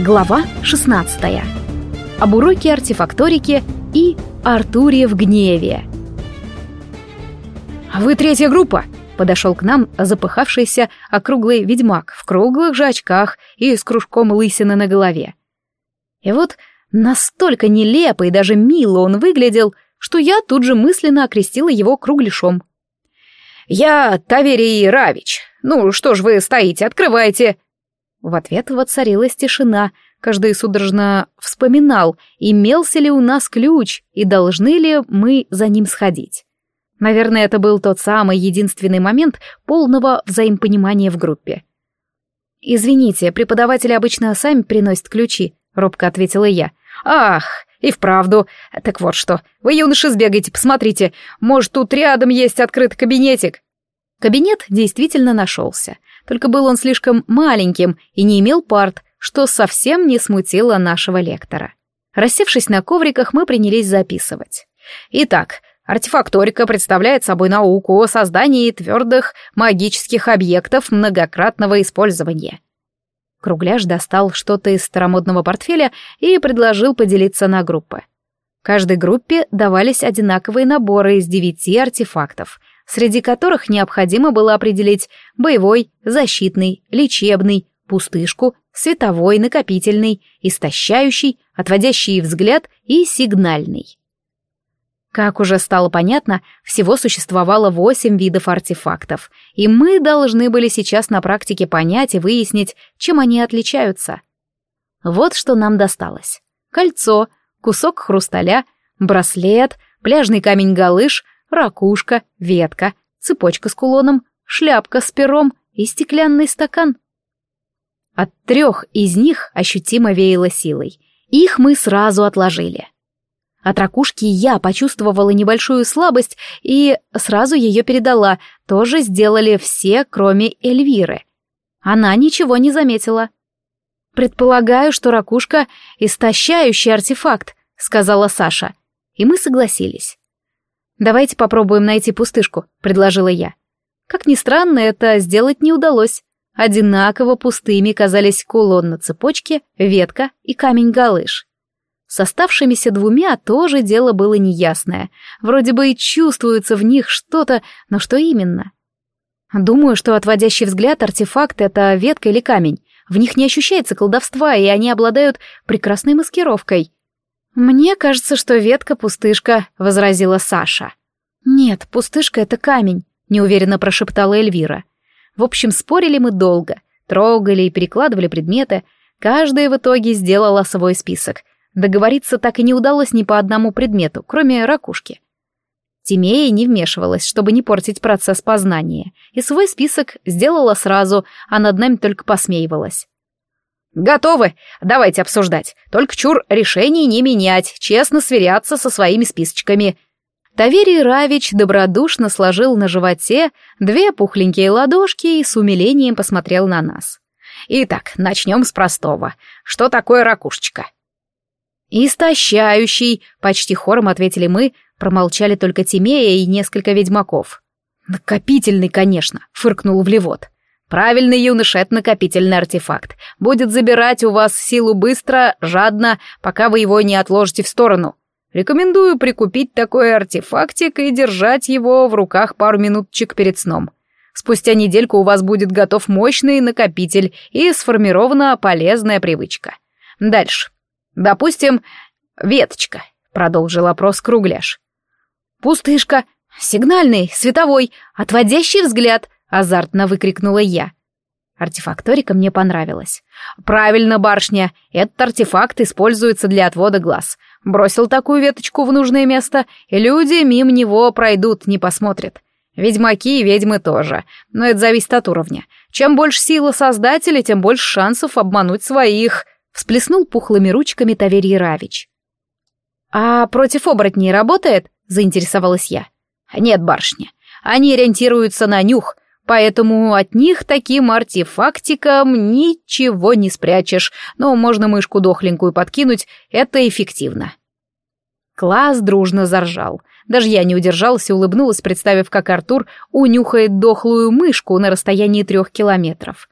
Глава 16. Об уроке артефакторики и Артуре в гневе. «А «Вы третья группа!» — подошел к нам запыхавшийся округлый ведьмак в круглых же очках и с кружком лысины на голове. И вот настолько нелепо и даже мило он выглядел, что я тут же мысленно окрестила его кругляшом. «Я Таверий Равич. Ну, что ж вы стоите, открывайте!» В ответ воцарилась тишина, каждый судорожно вспоминал, имелся ли у нас ключ и должны ли мы за ним сходить. Наверное, это был тот самый единственный момент полного взаимопонимания в группе. «Извините, преподаватели обычно сами приносят ключи», — робко ответила я. «Ах, и вправду. Так вот что, вы, юноши, сбегайте, посмотрите. Может, тут рядом есть открытый кабинетик?» Кабинет действительно нашелся. Только был он слишком маленьким и не имел парт, что совсем не смутило нашего лектора. Рассевшись на ковриках, мы принялись записывать. Итак, артефакторика представляет собой науку о создании твердых магических объектов многократного использования. Кругляш достал что-то из старомодного портфеля и предложил поделиться на группы. Каждой группе давались одинаковые наборы из девяти артефактов, среди которых необходимо было определить боевой, защитный, лечебный, пустышку, световой, накопительный, истощающий, отводящий взгляд и сигнальный. Как уже стало понятно, всего существовало восемь видов артефактов, и мы должны были сейчас на практике понять и выяснить, чем они отличаются. Вот что нам досталось. Кольцо, кусок хрусталя, браслет, пляжный камень-галыш — ракушка, ветка, цепочка с кулоном, шляпка с пером и стеклянный стакан. От трех из них ощутимо веяло силой. Их мы сразу отложили. От ракушки я почувствовала небольшую слабость и сразу ее передала. Тоже сделали все, кроме Эльвиры. Она ничего не заметила. «Предполагаю, что ракушка — истощающий артефакт», — сказала Саша. И мы согласились. «Давайте попробуем найти пустышку», — предложила я. Как ни странно, это сделать не удалось. Одинаково пустыми казались кулон на цепочке, ветка и камень-галыш. С оставшимися двумя тоже дело было неясное. Вроде бы и чувствуется в них что-то, но что именно? Думаю, что отводящий взгляд артефакт — это ветка или камень. В них не ощущается колдовства, и они обладают прекрасной маскировкой. «Мне кажется, что ветка пустышка», — возразила Саша. «Нет, пустышка — это камень», — неуверенно прошептала Эльвира. В общем, спорили мы долго, трогали и перекладывали предметы. Каждая в итоге сделала свой список. Договориться так и не удалось ни по одному предмету, кроме ракушки. Тимея не вмешивалась, чтобы не портить процесс познания, и свой список сделала сразу, а над нами только посмеивалась. «Готовы? Давайте обсуждать. Только чур решений не менять, честно сверяться со своими списочками». Таверий Равич добродушно сложил на животе две пухленькие ладошки и с умилением посмотрел на нас. «Итак, начнем с простого. Что такое ракушечка?» «Истощающий», — почти хором ответили мы, промолчали только Тимея и несколько ведьмаков. «Накопительный, конечно», — фыркнул Влевод. Правильный юноша — это накопительный артефакт. Будет забирать у вас силу быстро, жадно, пока вы его не отложите в сторону. Рекомендую прикупить такой артефактик и держать его в руках пару минуточек перед сном. Спустя недельку у вас будет готов мощный накопитель и сформирована полезная привычка. Дальше. Допустим, веточка, продолжил опрос Кругляш. Пустышка, сигнальный, световой, отводящий взгляд — азартно выкрикнула я. Артефакторика мне понравилась. «Правильно, барышня, этот артефакт используется для отвода глаз. Бросил такую веточку в нужное место, и люди мимо него пройдут, не посмотрят. Ведьмаки и ведьмы тоже, но это зависит от уровня. Чем больше сила создателя, тем больше шансов обмануть своих», — всплеснул пухлыми ручками Таверий Равич. «А против оборотней работает?» — заинтересовалась я. «Нет, барышня, они ориентируются на нюх, Поэтому от них таким артефактикам ничего не спрячешь, но можно мышку дохленькую подкинуть, это эффективно. Класс дружно заржал. Даже я не удержалась и улыбнулась, представив, как Артур унюхает дохлую мышку на расстоянии трех километров.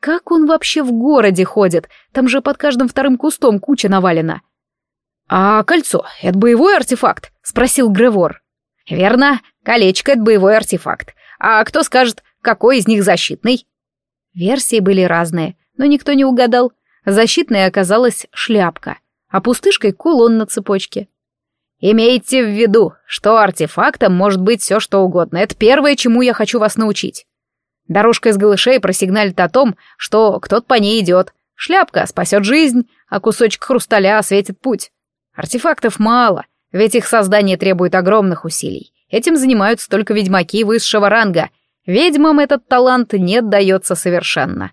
Как он вообще в городе ходит? Там же под каждым вторым кустом куча навалена. «А кольцо — это боевой артефакт?» — спросил Гревор. «Верно, колечко — это боевой артефакт. А кто скажет, какой из них защитный?» Версии были разные, но никто не угадал. Защитной оказалась шляпка, а пустышкой — кулон на цепочке. «Имейте в виду, что артефактом может быть все что угодно. Это первое, чему я хочу вас научить. Дорожка из голышей просигналит о том, что кто-то по ней идет. Шляпка спасет жизнь, а кусочек хрусталя осветит путь. Артефактов мало, ведь их создание требует огромных усилий. Этим занимаются только ведьмаки высшего ранга. Ведьмам этот талант не отдается совершенно.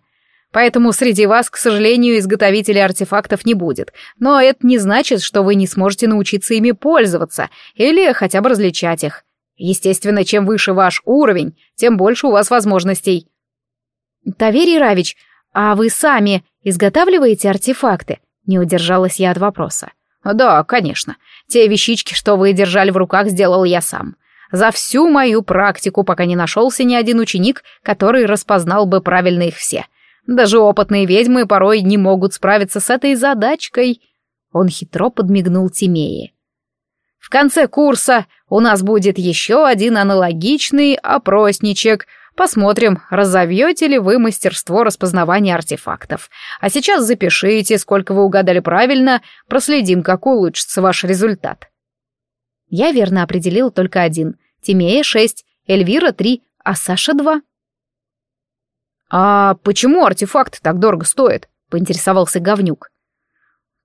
Поэтому среди вас, к сожалению, изготовителей артефактов не будет. Но это не значит, что вы не сможете научиться ими пользоваться или хотя бы различать их. Естественно, чем выше ваш уровень, тем больше у вас возможностей. Таверий Равич, а вы сами изготавливаете артефакты? Не удержалась я от вопроса. «Да, конечно. Те вещички, что вы держали в руках, сделал я сам. За всю мою практику, пока не нашелся ни один ученик, который распознал бы правильно их все. Даже опытные ведьмы порой не могут справиться с этой задачкой». Он хитро подмигнул Тимее. «В конце курса у нас будет еще один аналогичный опросничек — Посмотрим, разовьете ли вы мастерство распознавания артефактов. А сейчас запишите, сколько вы угадали правильно, проследим, как улучшится ваш результат. Я верно определил только один. Тимея — шесть, Эльвира — три, а Саша — два. «А почему артефакт так дорого стоит?» — поинтересовался говнюк.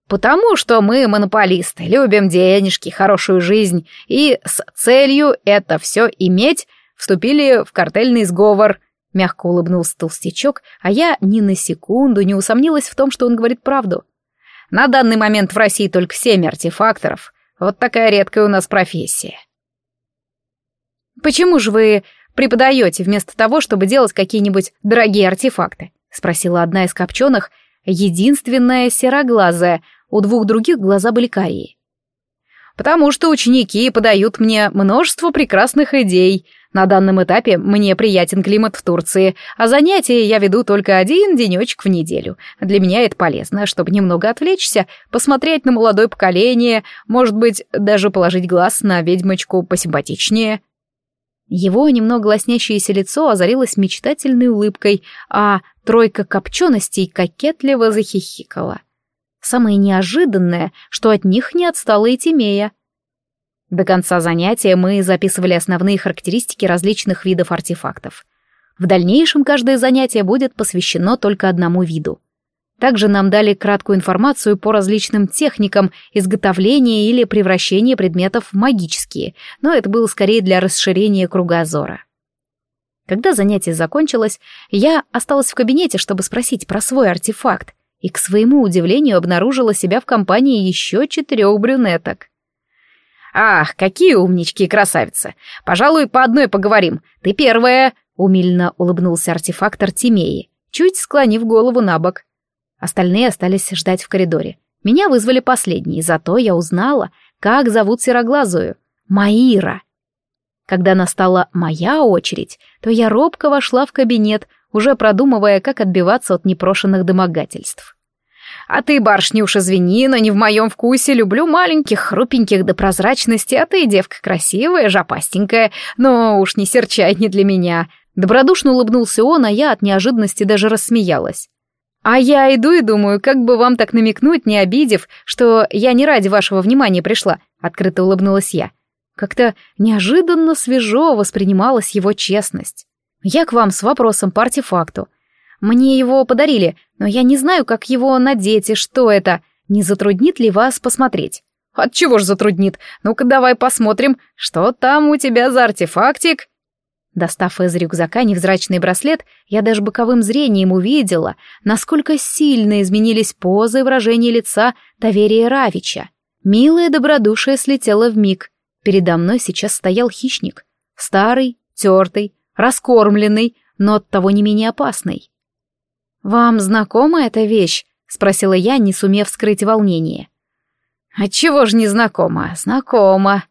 «Потому что мы монополисты, любим денежки, хорошую жизнь, и с целью это все иметь вступили в картельный сговор. Мягко улыбнулся толстячок, а я ни на секунду не усомнилась в том, что он говорит правду. На данный момент в России только семь артефакторов. Вот такая редкая у нас профессия. «Почему же вы преподаете вместо того, чтобы делать какие-нибудь дорогие артефакты?» — спросила одна из копченых, единственная сероглазая, у двух других глаза были карие. «Потому что ученики подают мне множество прекрасных идей», на данном этапе мне приятен климат в Турции, а занятия я веду только один денечек в неделю. Для меня это полезно, чтобы немного отвлечься, посмотреть на молодое поколение, может быть, даже положить глаз на ведьмочку посимпатичнее. Его немного лоснящееся лицо озарилось мечтательной улыбкой, а тройка копченостей кокетливо захихикала. Самое неожиданное, что от них не отстала и Тимея — до конца занятия мы записывали основные характеристики различных видов артефактов. В дальнейшем каждое занятие будет посвящено только одному виду. Также нам дали краткую информацию по различным техникам изготовления или превращения предметов в магические, но это было скорее для расширения кругозора. Когда занятие закончилось, я осталась в кабинете, чтобы спросить про свой артефакт, и, к своему удивлению, обнаружила себя в компании еще четырех брюнеток. «Ах, какие умнички и красавицы! Пожалуй, по одной поговорим. Ты первая!» — умильно улыбнулся артефактор Тимеи, чуть склонив голову на бок. Остальные остались ждать в коридоре. Меня вызвали последней, зато я узнала, как зовут сероглазую. Маира. Когда настала моя очередь, то я робко вошла в кабинет, уже продумывая, как отбиваться от непрошенных домогательств. А ты, барышня, уж извини, но не в моем вкусе. Люблю маленьких, хрупеньких до прозрачности, а ты, девка, красивая, жопастенькая, но уж не серчай не для меня». Добродушно улыбнулся он, а я от неожиданности даже рассмеялась. «А я иду и думаю, как бы вам так намекнуть, не обидев, что я не ради вашего внимания пришла», — открыто улыбнулась я. Как-то неожиданно свежо воспринималась его честность. «Я к вам с вопросом по артефакту. Мне его подарили, но я не знаю, как его надеть и что это. Не затруднит ли вас посмотреть? Отчего ж затруднит? Ну-ка давай посмотрим, что там у тебя за артефактик. Достав из рюкзака невзрачный браслет, я даже боковым зрением увидела, насколько сильно изменились позы и выражение лица Таверия Равича. Милое добродушие слетело в миг. Передо мной сейчас стоял хищник. Старый, тертый, раскормленный, но оттого не менее опасный. «Вам знакома эта вещь?» — спросила я, не сумев скрыть волнение. «Отчего ж не знакома? Знакома.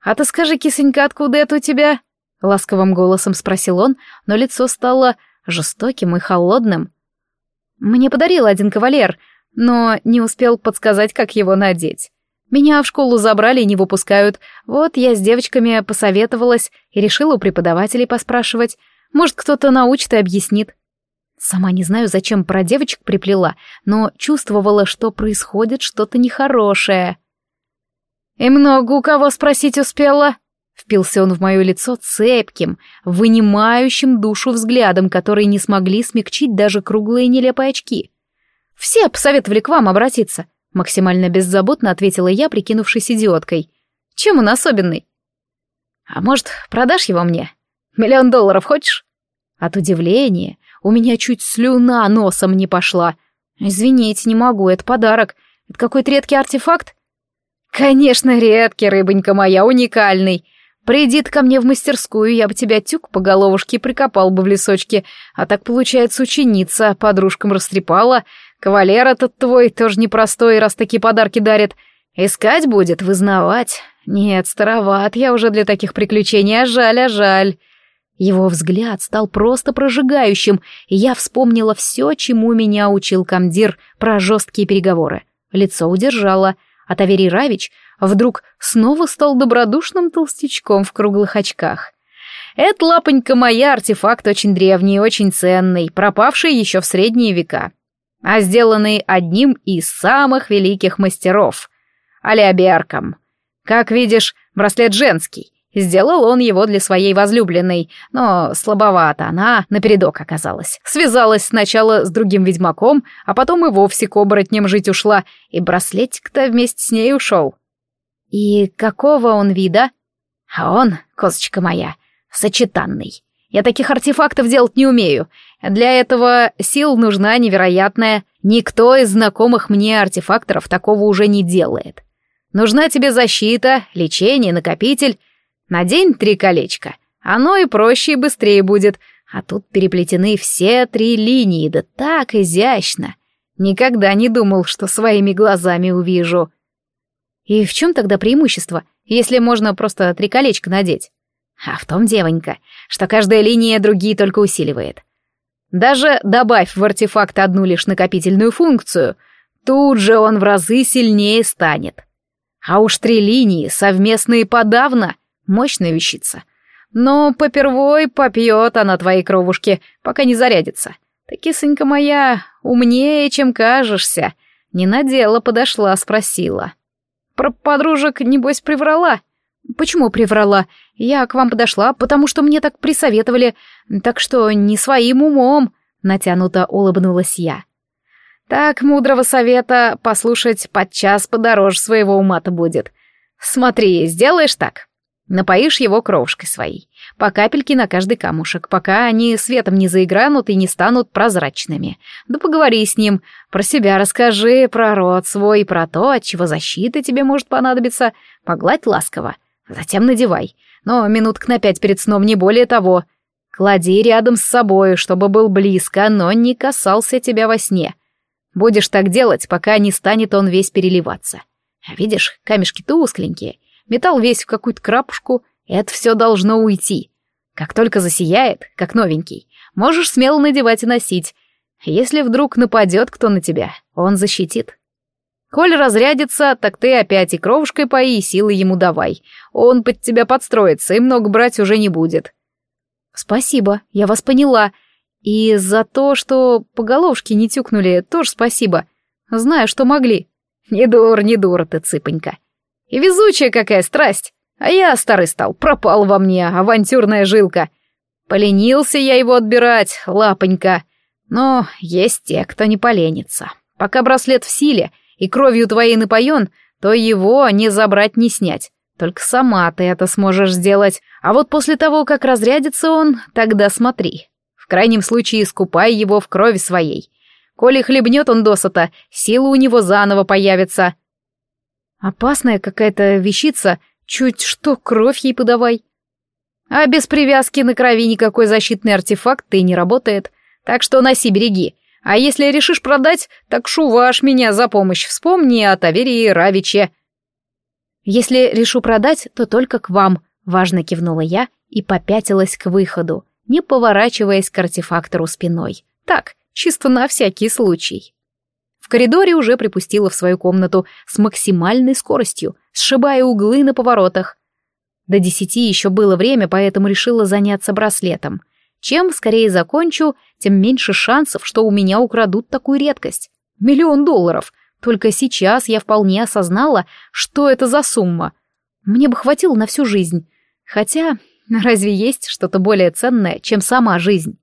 А ты скажи, кисонька, откуда это у тебя?» Ласковым голосом спросил он, но лицо стало жестоким и холодным. Мне подарил один кавалер, но не успел подсказать, как его надеть. Меня в школу забрали и не выпускают. Вот я с девочками посоветовалась и решила у преподавателей поспрашивать. Может, кто-то научит и объяснит. Сама не знаю, зачем про девочек приплела, но чувствовала, что происходит что-то нехорошее. «И много у кого спросить успела?» Впился он в мое лицо цепким, вынимающим душу взглядом, который не смогли смягчить даже круглые нелепые очки. «Все посоветовали к вам обратиться», — максимально беззаботно ответила я, прикинувшись идиоткой. «Чем он особенный?» «А может, продашь его мне? Миллион долларов хочешь?» От удивления у меня чуть слюна носом не пошла. «Извините, не могу, это подарок. Это какой-то редкий артефакт?» «Конечно, редкий, рыбонька моя, уникальный. Приди ко мне в мастерскую, я бы тебя тюк по головушке прикопал бы в лесочке, а так, получается, ученица подружкам растрепала. Кавалер этот твой тоже непростой, раз такие подарки дарит. Искать будет, вызнавать. Нет, староват я уже для таких приключений, а жаль, а жаль». Его взгляд стал просто прожигающим, и я вспомнила все, чему меня учил комдир про жесткие переговоры. Лицо удержало, а Таверий Равич вдруг снова стал добродушным толстячком в круглых очках. «Это, лапонька моя, артефакт очень древний и очень ценный, пропавший еще в средние века, а сделанный одним из самых великих мастеров — Алиаберком. Как видишь, браслет женский, Сделал он его для своей возлюбленной, но слабовато она напередок оказалась. Связалась сначала с другим ведьмаком, а потом и вовсе к оборотням жить ушла, и браслетик-то вместе с ней ушел. И какого он вида? А он, козочка моя, сочетанный. Я таких артефактов делать не умею. Для этого сил нужна невероятная. Никто из знакомых мне артефакторов такого уже не делает. Нужна тебе защита, лечение, накопитель — Надень три колечка. Оно и проще, и быстрее будет. А тут переплетены все три линии, да так изящно. Никогда не думал, что своими глазами увижу. И в чем тогда преимущество, если можно просто три колечка надеть? А в том, девонька, что каждая линия другие только усиливает. Даже добавь в артефакт одну лишь накопительную функцию, тут же он в разы сильнее станет. А уж три линии совместные подавно — Мощная вещица. Но попервой попьет она твои кровушки, пока не зарядится. Ты, кисонька моя, умнее, чем кажешься. Не на дело подошла, спросила. Про подружек, небось, приврала? Почему приврала? Я к вам подошла, потому что мне так присоветовали, так что не своим умом, натянуто улыбнулась я. Так мудрого совета послушать подчас подороже своего ума-то будет. Смотри, сделаешь так? Напоишь его кровушкой своей, по капельке на каждый камушек, пока они светом не заигранут и не станут прозрачными. Да поговори с ним, про себя расскажи, про род свой, про то, от чего защита тебе может понадобиться. Погладь ласково, затем надевай, но минуток на пять перед сном не более того. Клади рядом с собой, чтобы был близко, но не касался тебя во сне. Будешь так делать, пока не станет он весь переливаться. Видишь, камешки-то узкленькие, металл весь в какую-то крапушку, это все должно уйти. Как только засияет, как новенький, можешь смело надевать и носить. Если вдруг нападет кто на тебя, он защитит. Коль разрядится, так ты опять и кровушкой пои, и силы ему давай. Он под тебя подстроится, и много брать уже не будет. Спасибо, я вас поняла. И за то, что по головушке не тюкнули, тоже спасибо. Знаю, что могли. Не дур, не дур ты, цыпонька. И везучая какая страсть. А я старый стал, пропал во мне авантюрная жилка. Поленился я его отбирать, лапонька. Но есть те, кто не поленится. Пока браслет в силе и кровью твоей напоен, то его не забрать, не снять. Только сама ты это сможешь сделать. А вот после того, как разрядится он, тогда смотри. В крайнем случае искупай его в крови своей. Коли хлебнет он досыта, сила у него заново появится. Опасная какая-то вещица, чуть что кровь ей подавай. А без привязки на крови никакой защитный артефакт и не работает, так что носи береги. А если решишь продать, так шуваш меня за помощь, вспомни о Таверии Равиче. Если решу продать, то только к вам, важно кивнула я и попятилась к выходу, не поворачиваясь к артефактору спиной. Так, чисто на всякий случай. В коридоре уже припустила в свою комнату с максимальной скоростью, сшибая углы на поворотах. До десяти еще было время, поэтому решила заняться браслетом. Чем скорее закончу, тем меньше шансов, что у меня украдут такую редкость. Миллион долларов. Только сейчас я вполне осознала, что это за сумма. Мне бы хватило на всю жизнь. Хотя, разве есть что-то более ценное, чем сама жизнь?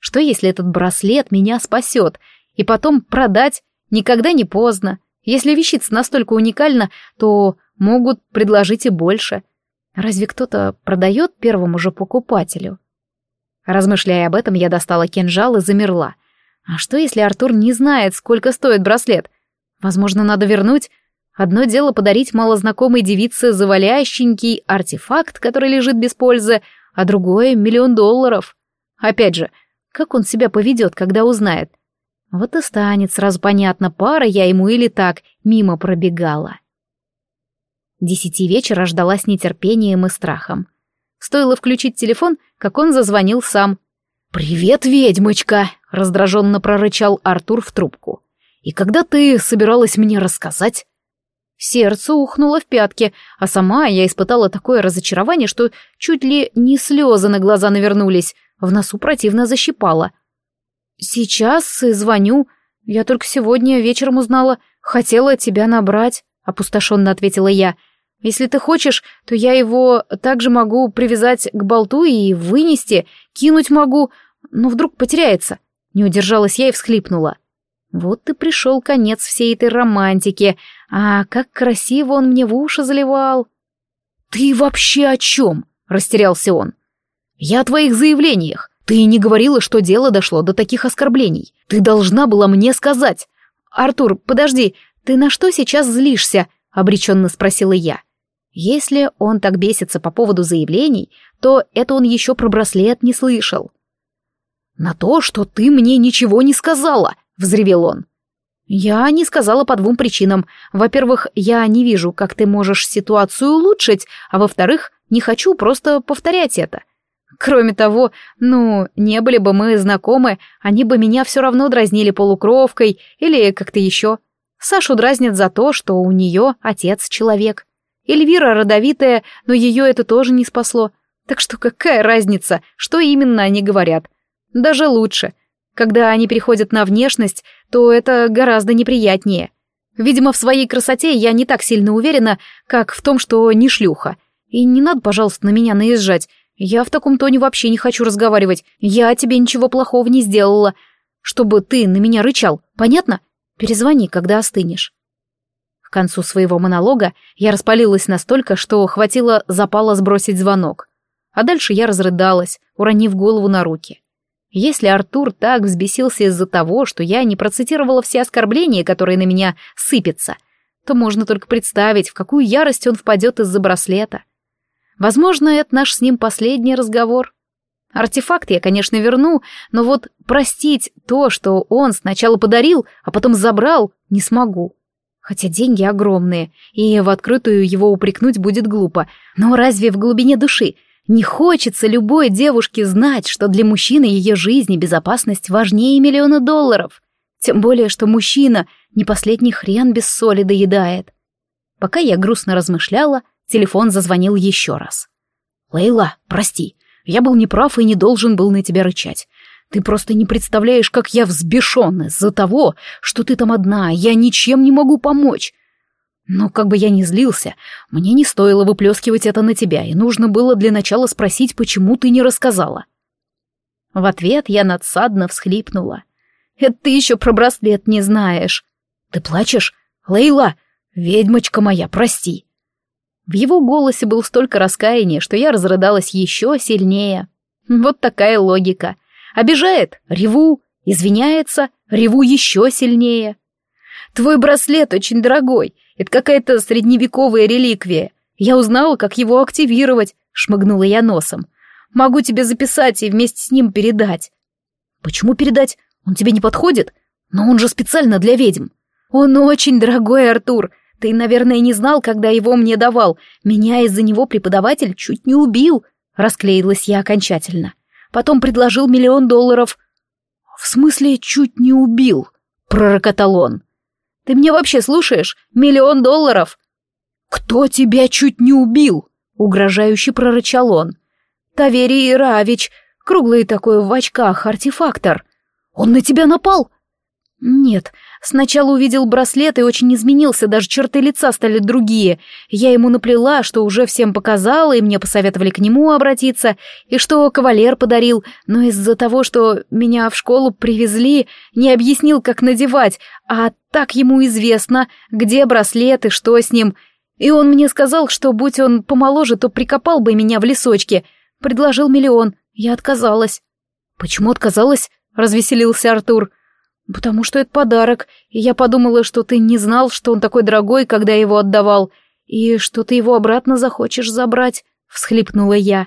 Что если этот браслет меня спасет, и потом продать никогда не поздно? Если вещица настолько уникальна, то могут предложить и больше. Разве кто-то продает первому же покупателю? Размышляя об этом, я достала кинжал и замерла. А что, если Артур не знает, сколько стоит браслет? Возможно, надо вернуть? Одно дело подарить малознакомой девице завалященький артефакт, который лежит без пользы, а другое — миллион долларов. Опять же, как он себя поведет, когда узнает? Вот и станет сразу понятно, пара я ему или так, мимо пробегала. Десяти вечера ждала с нетерпением и страхом. Стоило включить телефон, как он зазвонил сам. «Привет, ведьмочка!» — раздраженно прорычал Артур в трубку. «И когда ты собиралась мне рассказать?» Сердце ухнуло в пятки, а сама я испытала такое разочарование, что чуть ли не слезы на глаза навернулись, в носу противно защипало. «Сейчас и звоню. Я только сегодня вечером узнала. Хотела тебя набрать», — опустошенно ответила я. «Если ты хочешь, то я его также могу привязать к болту и вынести, кинуть могу, но вдруг потеряется». Не удержалась я и всхлипнула. Вот и пришел конец всей этой романтики. А как красиво он мне в уши заливал. «Ты вообще о чем?» — растерялся он. «Я о твоих заявлениях. Ты не говорила, что дело дошло до таких оскорблений. Ты должна была мне сказать. Артур, подожди, ты на что сейчас злишься? обреченно спросила я. Если он так бесится по поводу заявлений, то это он еще про браслет не слышал. «На то, что ты мне ничего не сказала!» — взревел он. «Я не сказала по двум причинам. Во-первых, я не вижу, как ты можешь ситуацию улучшить, а во-вторых, не хочу просто повторять это. Кроме того, ну, не были бы мы знакомы, они бы меня все равно дразнили полукровкой или как-то еще. Сашу дразнят за то, что у нее отец человек. Эльвира родовитая, но ее это тоже не спасло. Так что какая разница, что именно они говорят? Даже лучше. Когда они переходят на внешность, то это гораздо неприятнее. Видимо, в своей красоте я не так сильно уверена, как в том, что не шлюха. И не надо, пожалуйста, на меня наезжать. Я в таком тоне вообще не хочу разговаривать. Я тебе ничего плохого не сделала. Чтобы ты на меня рычал, понятно? Перезвони, когда остынешь. К концу своего монолога я распалилась настолько, что хватило запала сбросить звонок. А дальше я разрыдалась, уронив голову на руки. Если Артур так взбесился из-за того, что я не процитировала все оскорбления, которые на меня сыпятся, то можно только представить, в какую ярость он впадет из-за браслета. Возможно, это наш с ним последний разговор. Артефакт я, конечно, верну, но вот простить то, что он сначала подарил, а потом забрал, не смогу. Хотя деньги огромные, и в открытую его упрекнуть будет глупо. Но разве в глубине души не хочется любой девушке знать, что для мужчины ее жизнь и безопасность важнее миллиона долларов? Тем более, что мужчина не последний хрен без соли доедает. Пока я грустно размышляла, Телефон зазвонил еще раз. «Лейла, прости, я был неправ и не должен был на тебя рычать. Ты просто не представляешь, как я взбешен из-за того, что ты там одна, я ничем не могу помочь. Но как бы я ни злился, мне не стоило выплескивать это на тебя, и нужно было для начала спросить, почему ты не рассказала». В ответ я надсадно всхлипнула. «Это ты еще про браслет не знаешь». «Ты плачешь? Лейла, ведьмочка моя, прости. В его голосе было столько раскаяния, что я разрыдалась еще сильнее. Вот такая логика. Обижает — реву, извиняется — реву еще сильнее. Твой браслет очень дорогой, это какая-то средневековая реликвия. Я узнала, как его активировать, шмыгнула я носом. Могу тебе записать и вместе с ним передать. Почему передать? Он тебе не подходит? Но он же специально для ведьм. Он очень дорогой, Артур. Ты, наверное, не знал, когда его мне давал. Меня из-за него преподаватель чуть не убил. Расклеилась я окончательно. Потом предложил миллион долларов. «В смысле, чуть не убил?» — пророкотал он. «Ты меня вообще слушаешь? Миллион долларов!» «Кто тебя чуть не убил?» — угрожающе прорычал он. «Таверий Равич, круглый такой в очках, артефактор. Он на тебя напал?» «Нет, сначала увидел браслет и очень изменился, даже черты лица стали другие. Я ему наплела, что уже всем показала, и мне посоветовали к нему обратиться, и что кавалер подарил, но из-за того, что меня в школу привезли, не объяснил, как надевать, а так ему известно, где браслет и что с ним. И он мне сказал, что будь он помоложе, то прикопал бы меня в лесочке. Предложил миллион, я отказалась». «Почему отказалась?» — развеселился Артур. «Потому что это подарок, и я подумала, что ты не знал, что он такой дорогой, когда его отдавал, и что ты его обратно захочешь забрать», — всхлипнула я.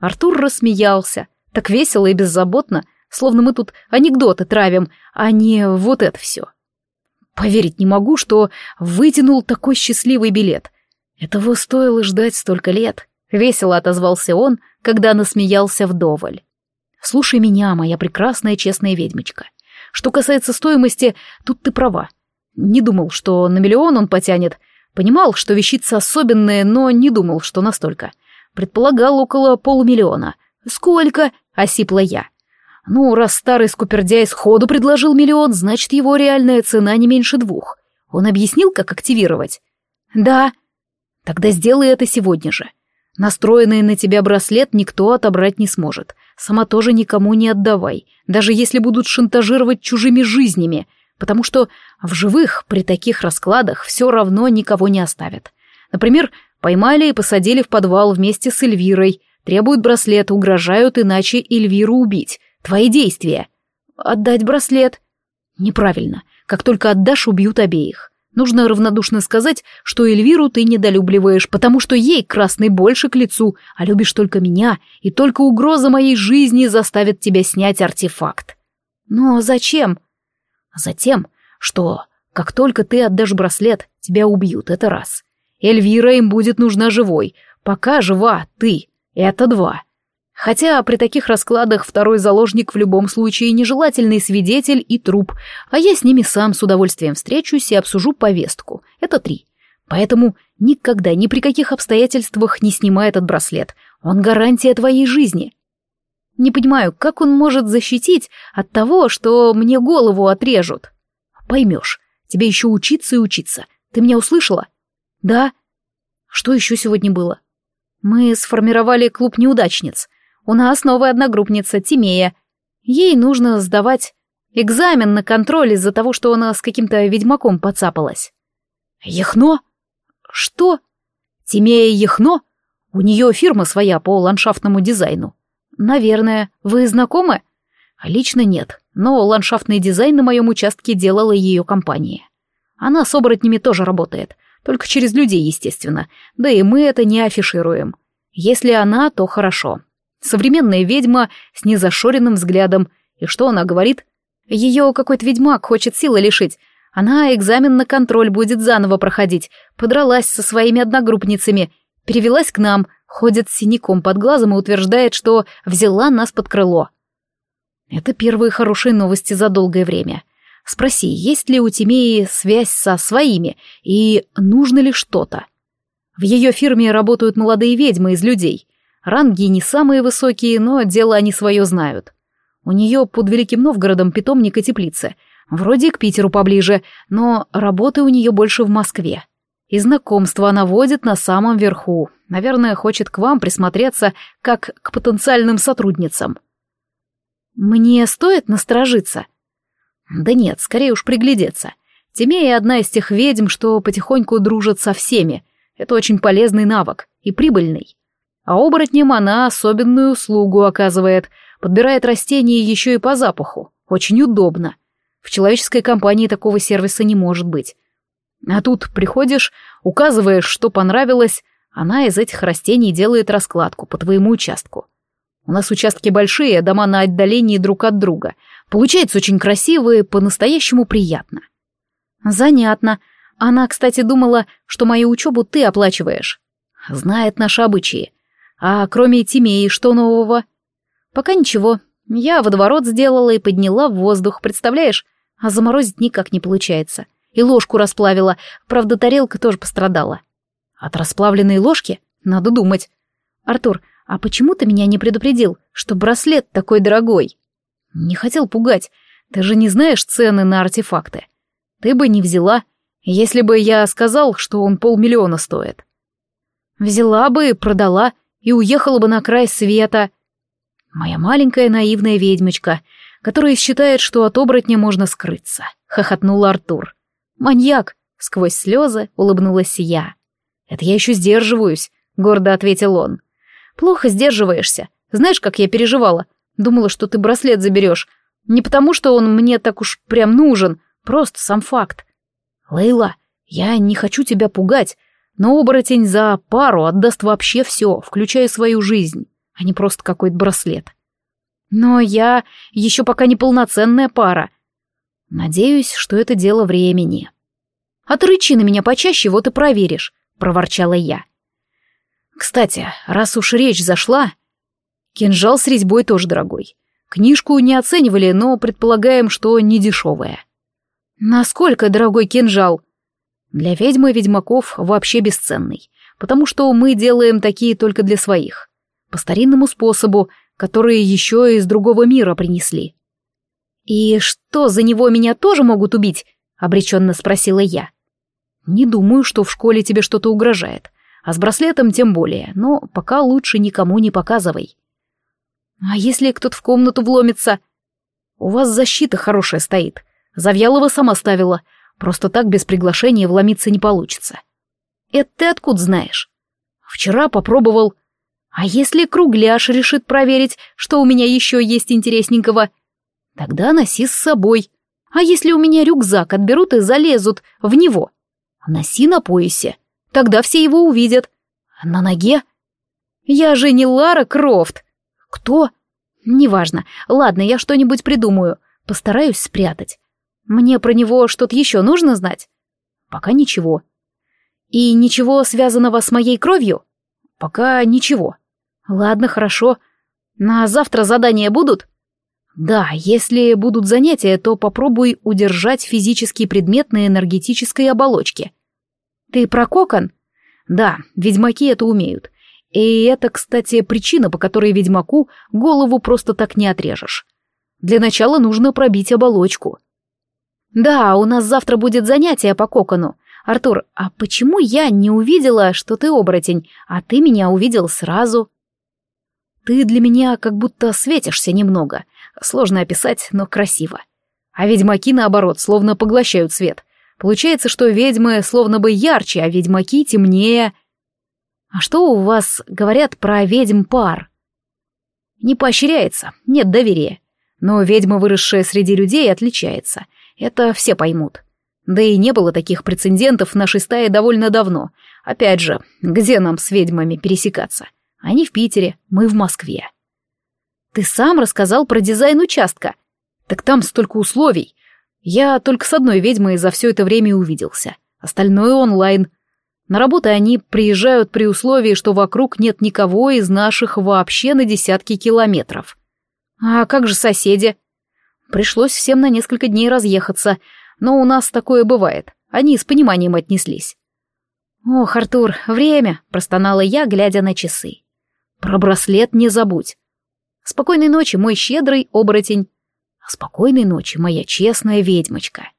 Артур рассмеялся, так весело и беззаботно, словно мы тут анекдоты травим, а не вот это все. Поверить не могу, что вытянул такой счастливый билет. Этого стоило ждать столько лет. Весело отозвался он, когда насмеялся вдоволь. Слушай меня, моя прекрасная честная ведьмочка. Что касается стоимости, тут ты права. Не думал, что на миллион он потянет. Понимал, что вещица особенная, но не думал, что настолько. Предполагал около полумиллиона. «Сколько?» — осипла я. «Ну, раз старый скупердяй сходу предложил миллион, значит, его реальная цена не меньше двух. Он объяснил, как активировать?» «Да». «Тогда сделай это сегодня же. Настроенный на тебя браслет никто отобрать не сможет. Сама тоже никому не отдавай, даже если будут шантажировать чужими жизнями, потому что в живых при таких раскладах все равно никого не оставят. Например, поймали и посадили в подвал вместе с Эльвирой, требуют браслет, угрожают иначе Эльвиру убить. Твои действия. Отдать браслет. Неправильно. Как только отдашь, убьют обеих. Нужно равнодушно сказать, что Эльвиру ты недолюбливаешь, потому что ей красный больше к лицу, а любишь только меня, и только угроза моей жизни заставит тебя снять артефакт. Но зачем? Затем, что как только ты отдашь браслет, тебя убьют, это раз. Эльвира им будет нужна живой, пока жива ты, это два. Хотя при таких раскладах второй заложник в любом случае нежелательный свидетель и труп, а я с ними сам с удовольствием встречусь и обсужу повестку. Это три. Поэтому никогда, ни при каких обстоятельствах не снимай этот браслет. Он гарантия твоей жизни. Не понимаю, как он может защитить от того, что мне голову отрежут. Поймешь, тебе еще учиться и учиться. Ты меня услышала? Да. Что еще сегодня было? Мы сформировали клуб неудачниц. У нас новая одногруппница, Тимея. Ей нужно сдавать экзамен на контроль из-за того, что она с каким-то ведьмаком подцапалась. Ехно? Что? Тимея Ехно? У нее фирма своя по ландшафтному дизайну. Наверное. Вы знакомы? Лично нет, но ландшафтный дизайн на моем участке делала ее компания. Она с оборотнями тоже работает, только через людей, естественно, да и мы это не афишируем. Если она, то хорошо. Современная ведьма с незашоренным взглядом. И что она говорит? Ее какой-то ведьмак хочет силы лишить. Она экзамен на контроль будет заново проходить. Подралась со своими одногруппницами. Перевелась к нам, ходит с синяком под глазом и утверждает, что взяла нас под крыло. Это первые хорошие новости за долгое время. Спроси, есть ли у Тимеи связь со своими и нужно ли что-то. В ее фирме работают молодые ведьмы из людей. Ранги не самые высокие, но дело они свое знают. У нее под Великим Новгородом питомник и теплица. Вроде к Питеру поближе, но работы у нее больше в Москве. И знакомство она водит на самом верху. Наверное, хочет к вам присмотреться, как к потенциальным сотрудницам. Мне стоит насторожиться? Да нет, скорее уж приглядеться. Тимея одна из тех ведьм, что потихоньку дружат со всеми. Это очень полезный навык и прибыльный. А оборотням она особенную услугу оказывает, подбирает растения еще и по запаху. Очень удобно. В человеческой компании такого сервиса не может быть. А тут приходишь, указываешь, что понравилось, она из этих растений делает раскладку по твоему участку. У нас участки большие, дома на отдалении друг от друга. Получается очень красиво и по-настоящему приятно. Занятно. Она, кстати, думала, что мою учебу ты оплачиваешь. Знает наши обычаи. А кроме Тимеи, что нового? Пока ничего. Я водоворот сделала и подняла в воздух, представляешь? А заморозить никак не получается. И ложку расплавила, правда, тарелка тоже пострадала. От расплавленной ложки? Надо думать. Артур, а почему ты меня не предупредил, что браслет такой дорогой? Не хотел пугать. Ты же не знаешь цены на артефакты. Ты бы не взяла, если бы я сказал, что он полмиллиона стоит. Взяла бы, продала и уехала бы на край света. Моя маленькая наивная ведьмочка, которая считает, что от оборотня можно скрыться, хохотнул Артур. Маньяк, сквозь слезы улыбнулась я. Это я еще сдерживаюсь, гордо ответил он. Плохо сдерживаешься. Знаешь, как я переживала? Думала, что ты браслет заберешь. Не потому, что он мне так уж прям нужен, просто сам факт. Лейла, я не хочу тебя пугать, но оборотень за пару отдаст вообще все, включая свою жизнь, а не просто какой-то браслет. Но я еще пока не полноценная пара. Надеюсь, что это дело времени. А ты рычи на меня почаще, вот и проверишь, проворчала я. Кстати, раз уж речь зашла, кинжал с резьбой тоже дорогой. Книжку не оценивали, но предполагаем, что не дешевая. Насколько дорогой кинжал? Для ведьмы ведьмаков вообще бесценный, потому что мы делаем такие только для своих. По старинному способу, который еще из другого мира принесли. «И что, за него меня тоже могут убить?» — обреченно спросила я. «Не думаю, что в школе тебе что-то угрожает, а с браслетом тем более, но пока лучше никому не показывай». «А если кто-то в комнату вломится?» «У вас защита хорошая стоит. Завьялова сама ставила, Просто так без приглашения вломиться не получится. Это ты откуда знаешь? Вчера попробовал. А если кругляш решит проверить, что у меня еще есть интересненького? Тогда носи с собой. А если у меня рюкзак отберут и залезут в него? Носи на поясе. Тогда все его увидят. На ноге? Я же не Лара Крофт. Кто? Неважно. Ладно, я что-нибудь придумаю. Постараюсь спрятать. Мне про него что-то еще нужно знать? Пока ничего. И ничего связанного с моей кровью? Пока ничего. Ладно, хорошо. На завтра задания будут? Да, если будут занятия, то попробуй удержать физический предмет на энергетической оболочке. Ты про кокон? Да, ведьмаки это умеют. И это, кстати, причина, по которой ведьмаку голову просто так не отрежешь. Для начала нужно пробить оболочку. «Да, у нас завтра будет занятие по кокону. Артур, а почему я не увидела, что ты оборотень, а ты меня увидел сразу?» «Ты для меня как будто светишься немного. Сложно описать, но красиво. А ведьмаки, наоборот, словно поглощают свет. Получается, что ведьмы словно бы ярче, а ведьмаки темнее. А что у вас говорят про ведьм пар?» «Не поощряется, нет доверия. Но ведьма, выросшая среди людей, отличается. Это все поймут. Да и не было таких прецедентов в нашей стае довольно давно. Опять же, где нам с ведьмами пересекаться? Они в Питере, мы в Москве. Ты сам рассказал про дизайн участка. Так там столько условий. Я только с одной ведьмой за все это время увиделся. Остальное онлайн. На работу они приезжают при условии, что вокруг нет никого из наших вообще на десятки километров. А как же соседи? Пришлось всем на несколько дней разъехаться, но у нас такое бывает. Они с пониманием отнеслись. «Ох, Артур, время!» — простонала я, глядя на часы. «Про браслет не забудь. Спокойной ночи, мой щедрый оборотень. А спокойной ночи, моя честная ведьмочка».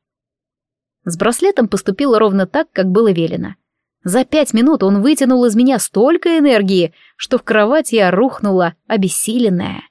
С браслетом поступило ровно так, как было велено. За пять минут он вытянул из меня столько энергии, что в кровать я рухнула, обессиленная.